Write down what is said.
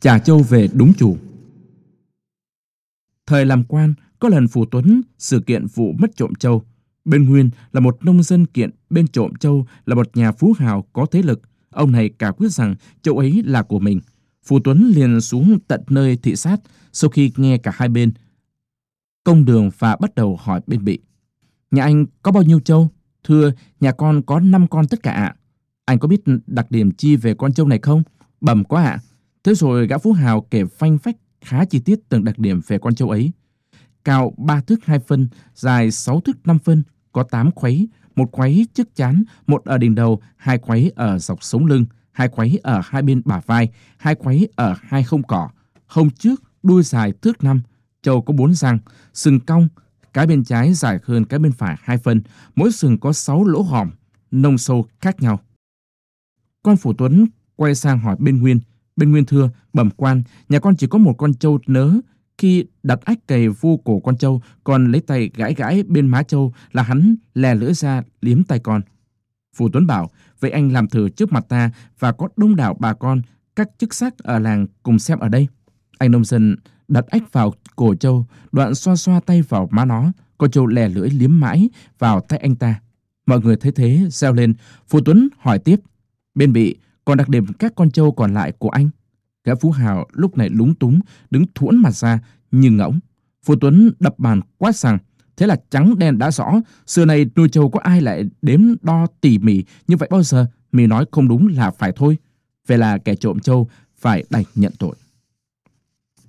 trả châu về đúng chủ. Thời làm quan, có lần Phù Tuấn sự kiện vụ mất trộm châu. Bên Nguyên là một nông dân kiện bên trộm châu là một nhà phú hào có thế lực. Ông này cả quyết rằng châu ấy là của mình. Phù Tuấn liền xuống tận nơi thị sát sau khi nghe cả hai bên. Công đường và bắt đầu hỏi bên bị. Nhà anh có bao nhiêu châu? Thưa, nhà con có 5 con tất cả ạ. Anh có biết đặc điểm chi về con châu này không? bẩm quá ạ. Thế rồi gã Phú Hào kể phanh phách khá chi tiết từng đặc điểm về con trâu ấy. Cao 3 thước 2 phân, dài 6 thước 5 phân, có 8 khuấy, một khuấy trước chán, một ở đỉnh đầu, hai khuấy ở dọc sống lưng, hai khuấy ở hai bên bả vai, hai khuấy ở hai không cỏ. Hông trước, đuôi dài thước 5, trâu có 4 răng, sừng cong, cái bên trái dài hơn cái bên phải 2 phân, mỗi sừng có 6 lỗ hòm, nông sâu khác nhau. Con Phủ Tuấn quay sang hỏi bên Nguyên. Bên Nguyên thưa, bẩm quan, nhà con chỉ có một con trâu nớ. Khi đặt ách cày vu cổ con trâu, còn lấy tay gãi gãi bên má trâu là hắn lè lưỡi ra liếm tay con. phù Tuấn bảo, vậy anh làm thử trước mặt ta và có đông đảo bà con, các chức sắc ở làng cùng xem ở đây. Anh nông dân đặt ách vào cổ trâu, đoạn xoa xoa tay vào má nó, con trâu lè lưỡi liếm mãi vào tay anh ta. Mọi người thấy thế, reo lên, Phù Tuấn hỏi tiếp, bên bị, còn đặc điểm các con trâu còn lại của anh. Gã Phú Hào lúc này lúng túng, đứng thuẫn mặt ra, như ngỗng. Phú Tuấn đập bàn quát rằng, thế là trắng đen đã rõ, xưa này nuôi trâu có ai lại đếm đo tỉ mỉ như vậy bao giờ, mì nói không đúng là phải thôi. Vậy là kẻ trộm trâu phải đành nhận tội.